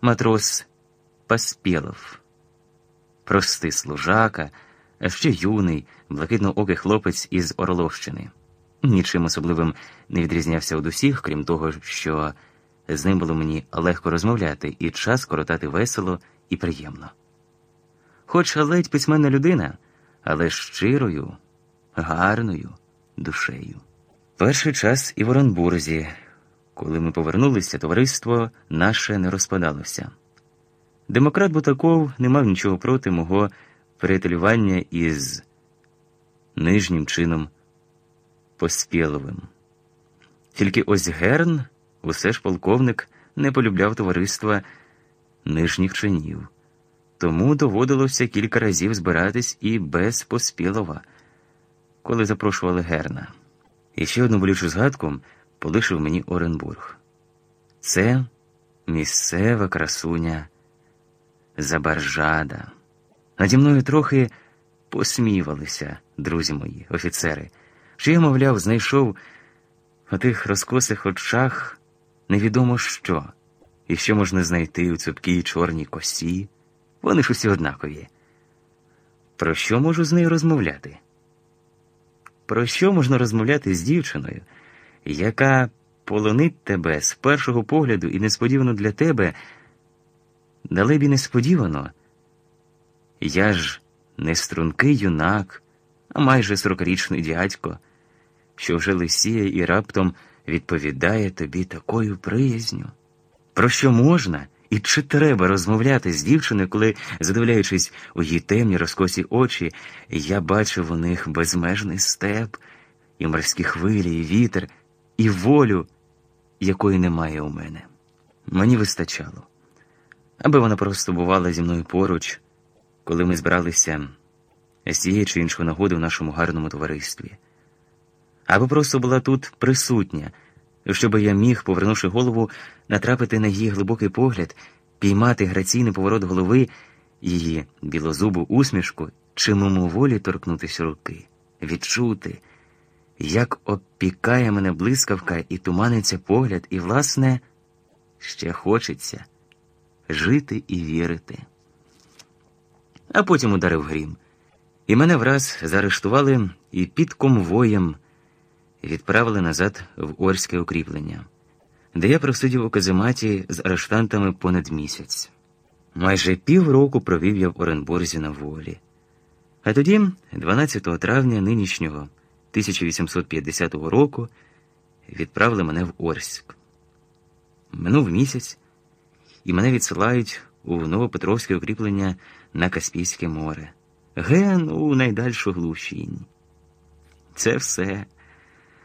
матрос Паспєлов, простий служака, ще юний, блакитноокий хлопець із Орловщини. Нічим особливим не відрізнявся від усіх, крім того, що з ним було мені легко розмовляти і час коротати весело і приємно. Хоч ледь письменна людина, але щирою, гарною душею. Перший час і в Оренбурзі, коли ми повернулися, товариство наше не розпадалося. Демократ Бутаков не мав нічого проти мого приятелювання із нижнім чином Поспєловим. Тільки ось Герн, усе ж полковник, не полюбляв товариства нижніх чинів, тому доводилося кілька разів збиратись і без Поспєлова, коли запрошували Герна. І ще одну болючу згадку полишив мені Оренбург. Це місцева красуня Забаржада. Наді мною трохи посмівалися, друзі мої, офіцери, що я, мовляв, знайшов у тих розкосих очах невідомо що, і що можна знайти у цупкій чорній косі. Вони ж усі однакові. Про що можу з нею розмовляти? Про що можна розмовляти з дівчиною, яка полонить тебе з першого погляду і несподівано для тебе, далебі несподівано? Я ж не стрункий юнак, а майже сорокарічний дядько, що вже лисіє і раптом відповідає тобі такою приязню. Про що можна і чи треба розмовляти з дівчиною, коли, задивляючись у її темні розкосі очі, я бачив у них безмежний степ, і морські хвилі, і вітер, і волю, якої немає у мене. Мені вистачало, аби вона просто бувала зі мною поруч коли ми збиралися з цієї чи іншої нагоди в нашому гарному товаристві, або просто була тут присутня, щоб я міг, повернувши голову, натрапити на її глибокий погляд, піймати граційний поворот голови, її білозубу усмішку чи мимоволі торкнутися руки, відчути, як обпікає мене блискавка і туманиться погляд, і, власне, ще хочеться жити і вірити а потім ударив грім. І мене враз заарештували і під конвоєм відправили назад в Орське укріплення, де я просидів у казематі з арештантами понад місяць. Майже півроку провів я в Оренбурзі на волі. А тоді, 12 травня нинішнього 1850 року, відправили мене в Орськ. Минув місяць, і мене відсилають у Новопетровське укріплення на Каспійське море, ген у найдальшу глушінь. Це все.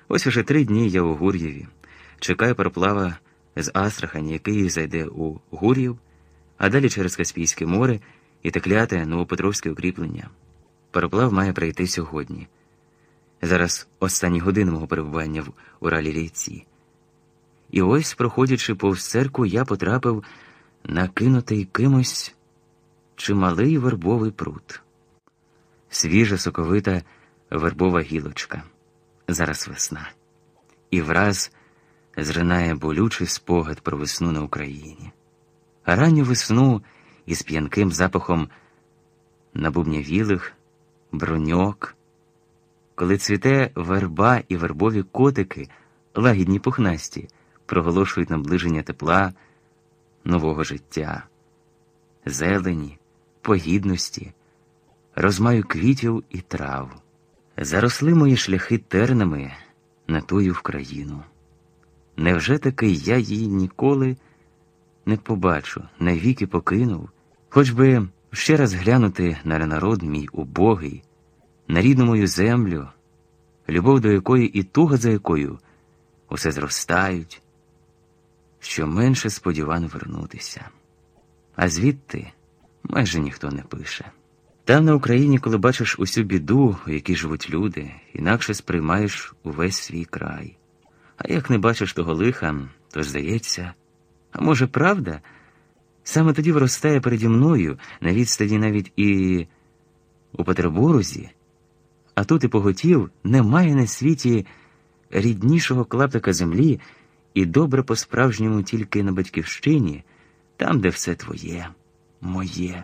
Ось уже три дні я у Гур'єві. Чекаю пароплава з Астрахані, який зайде у Гур'їв, а далі через Каспійське море і текляте Новопетровське укріплення. Пароплав має прийти сьогодні. Зараз останні години мого перебування в Уралі річці. І ось, проходячи повз церкву, я потрапив накинутий кимось чималий вербовий прут, свіжа соковита вербова гілочка. Зараз весна, і враз зринає болючий спогад про весну на Україні, ранню весну із п'янким запахом набубнявілих, броньок, коли цвіте верба і вербові котики, лагідні пухнасті, проголошують наближення тепла нового життя, зелені, погідності, розмаю квітів і трав. Заросли мої шляхи тернами на тую в. Невже таки я її ніколи не побачу, навіки покинув, хоч би ще раз глянути на народ мій убогий, на рідну мою землю, любов до якої і туга за якою усе зростають, що менше сподіван вернутися. А звідти майже ніхто не пише. Там на Україні, коли бачиш усю біду, у якій живуть люди, інакше сприймаєш увесь свій край. А як не бачиш того лиха, то здається, а може, правда? Саме тоді виростає переді мною на відстані навіть і у Петербурзі, а тут і поготів немає на світі ріднішого клаптика землі і добре по-справжньому тільки на батьківщині там, де все твоє, моє,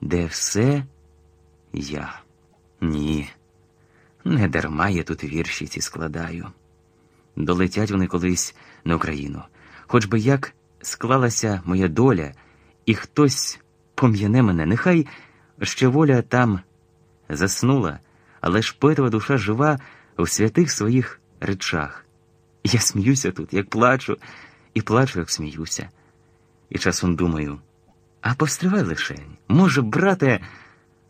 де все я. Ні, не дарма я тут вірші ці складаю. Долетять вони колись на Україну, хоч би як склалася моя доля, і хтось пом'яне мене, нехай ще воля там заснула, але ж поетова душа жива у святих своїх речах. Я сміюся тут, як плачу, і плачу, як сміюся. І часом думаю, а постривай лишень, може, брате,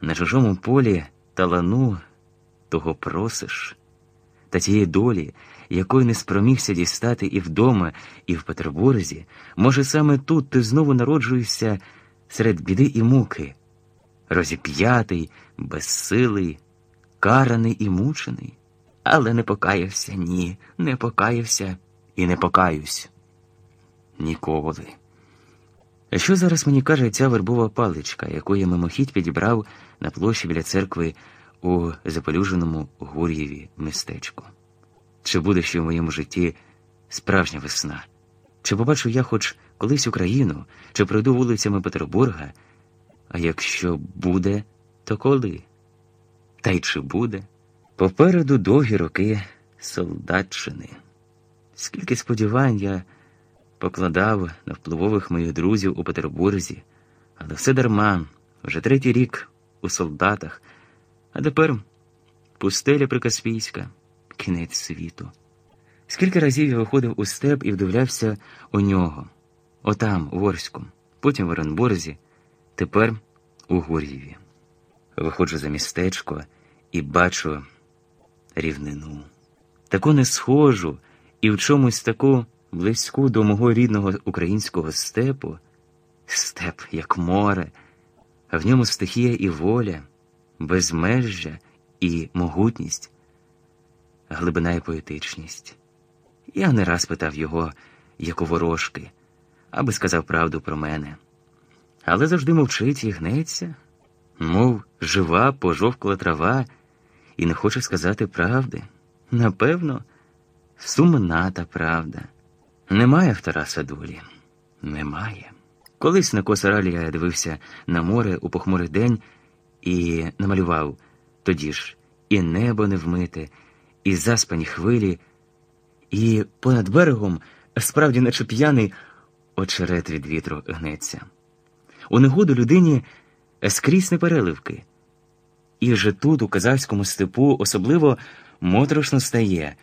на чужому полі талану того просиш, та тієї долі, якої не спромігся дістати і вдома, і в Петербурзі, може, саме тут ти знову народжуєшся серед біди і муки, розіп'ятий, безсилий, караний і мучений, але не покаявся, ні, не покаявся і не покаюсь. Ніколи. Що зараз мені каже ця вербова паличка, яку я мимохідь підібрав на площі біля церкви у заполюженому Гур'єві містечку? Чи буде ще в моєму житті справжня весна? Чи побачу я хоч колись Україну, чи пройду вулицями Петербурга? А якщо буде, то коли? Та й чи буде? Попереду довгі роки солдатчини. Скільки сподівань я покладав на впливових моїх друзів у Петербурзі, але все дарма, вже третій рік у солдатах, а тепер пустеля Прикаспійська, кінець світу. Скільки разів я виходив у степ і вдивлявся у нього, отам, у Ворську, потім в Оренбурзі, тепер у Гур'єві. Виходжу за містечко і бачу рівнину. Таку не схожу і в чомусь таку близьку до мого рідного українського степу, степ, як море, а в ньому стихія і воля, безмежжя і могутність, глибина і поетичність. Я не раз питав його, як у ворожки, аби сказав правду про мене. Але завжди мовчить і гнеться, мов жива пожовкла трава, і не хоче сказати правди. Напевно, сумна та правда. Немає в Тараса долі. Немає. Колись на косаралі я дивився на море у похмурий день і намалював тоді ж і небо не вмите, і заспані хвилі, і понад берегом, справді, наче п'яний, очерет від вітру гнеться. У негоду людині скрізь непереливки. І вже тут, у казахському степу, особливо моторошно стає.